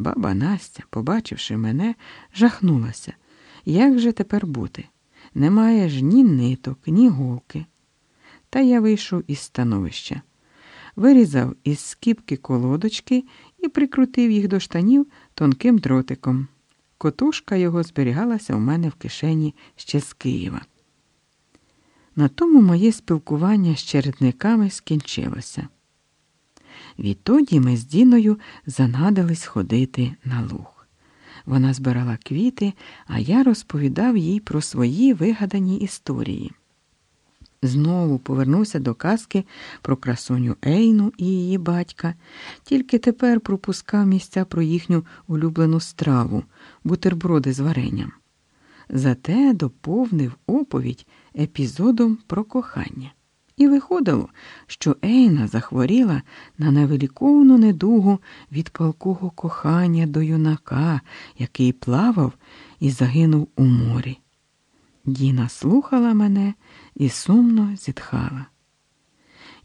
Баба Настя, побачивши мене, жахнулася. Як же тепер бути? Немає ж ні ниток, ні голки. Та я вийшов із становища, вирізав із скіпки колодочки і прикрутив їх до штанів тонким дротиком. Котушка його зберігалася у мене в кишені ще з Києва. На тому моє спілкування з чередниками скінчилося. Відтоді ми з Діною занадились ходити на луг. Вона збирала квіти, а я розповідав їй про свої вигадані історії. Знову повернувся до казки про красуню Ейну і її батька, тільки тепер пропускав місця про їхню улюблену страву, бутерброди з варенням. Зате доповнив оповідь епізодом про кохання. І виходило, що Ейна захворіла на невеликовну недугу від палкого кохання до юнака, який плавав і загинув у морі. Діна слухала мене і сумно зітхала.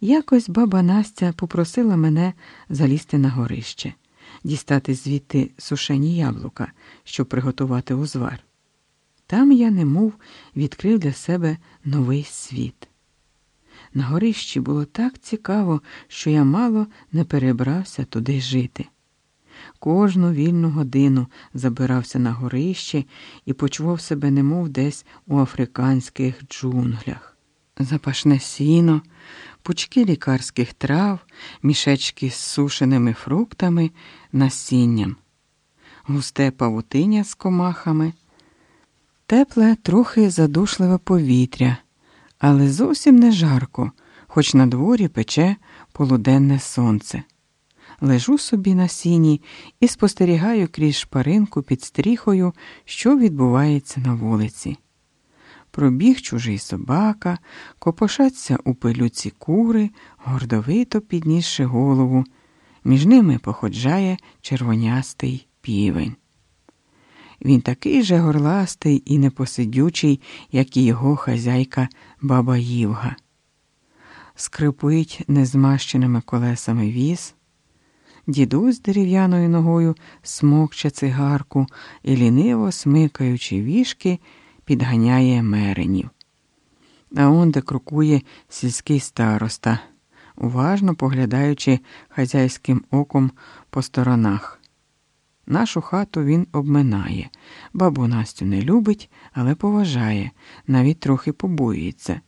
Якось баба Настя попросила мене залізти на горище, дістати звідти сушені яблука, щоб приготувати узвар. Там я немов відкрив для себе новий світ. На горищі було так цікаво, що я мало не перебрався туди жити. Кожну вільну годину забирався на горище і почував себе немов десь у африканських джунглях. Запашне сіно, пучки лікарських трав, мішечки з сушеними фруктами, насінням, густе павутиння з комахами, тепле, трохи задушливе повітря, але зовсім не жарко, хоч на дворі пече полуденне сонце. Лежу собі на сіні і спостерігаю крізь шпаринку під стріхою, що відбувається на вулиці. Пробіг чужий собака, копошаться у пилюці кури, гордовито піднісши голову. Між ними походжає червонястий півень. Він такий же горластий і непосидючий, як і його хазяйка баба Ївга. Скрипить незмащеними колесами віз. Дідусь дерев'яною ногою смокче цигарку і ліниво смикаючи вішки, підганяє меренів. А он де крокує сільський староста, уважно поглядаючи хазяйським оком по сторонах. Нашу хату він обминає, бабу Настю не любить, але поважає, навіть трохи побоюється.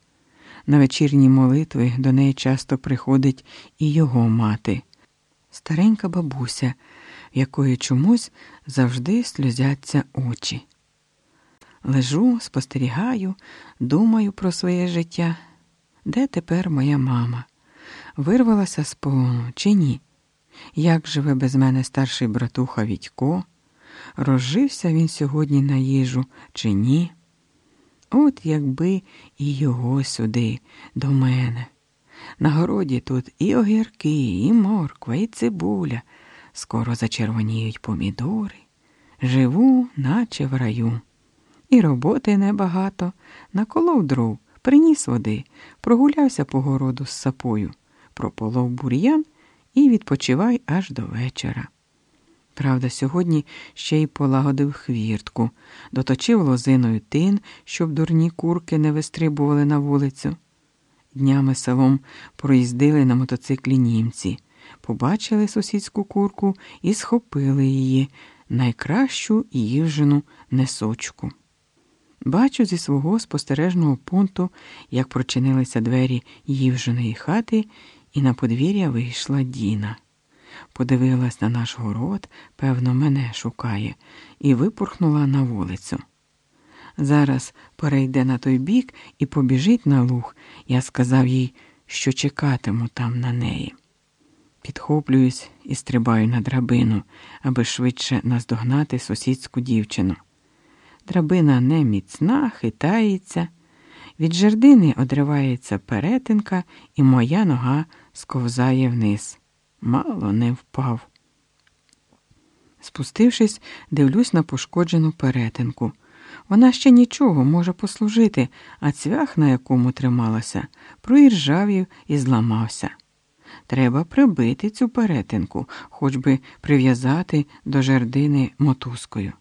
На вечірні молитви до неї часто приходить і його мати старенька бабуся, в якої чомусь завжди сльозяться очі. Лежу, спостерігаю, думаю про своє життя. Де тепер моя мама? Вирвалася з полону чи ні? Як живе без мене старший братуха Відько? Розжився він сьогодні на їжу чи ні? От якби і його сюди, до мене. На городі тут і огірки, і морква, і цибуля. Скоро зачервоніють помідори. Живу, наче в раю. І роботи небагато. Наколов дров, приніс води, прогулявся по городу з сапою, прополов бур'ян і відпочивай аж до вечора. Правда, сьогодні ще й полагодив хвіртку, доточив лозиною тин, щоб дурні курки не вистрибували на вулицю. Днями селом проїздили на мотоциклі німці, побачили сусідську курку і схопили її, найкращу їжену несочку. Бачу зі свого спостережного пункту, як прочинилися двері ївженої хати, і на подвір'я вийшла Діна. Подивилась на наш город, певно, мене шукає, і випорхнула на вулицю. Зараз перейде на той бік і побіжить на луг. Я сказав їй, що чекатиму там на неї. Підхоплююсь і стрибаю на драбину, аби швидше наздогнати сусідську дівчину. Драбина не міцна, хитається. Від жердини одривається перетинка, і моя нога сковзає вниз. Мало не впав. Спустившись, дивлюсь на пошкоджену перетинку. Вона ще нічого може послужити, а цвях, на якому трималася, проіржавів і зламався. Треба прибити цю перетинку, хоч би прив'язати до жердини мотузкою.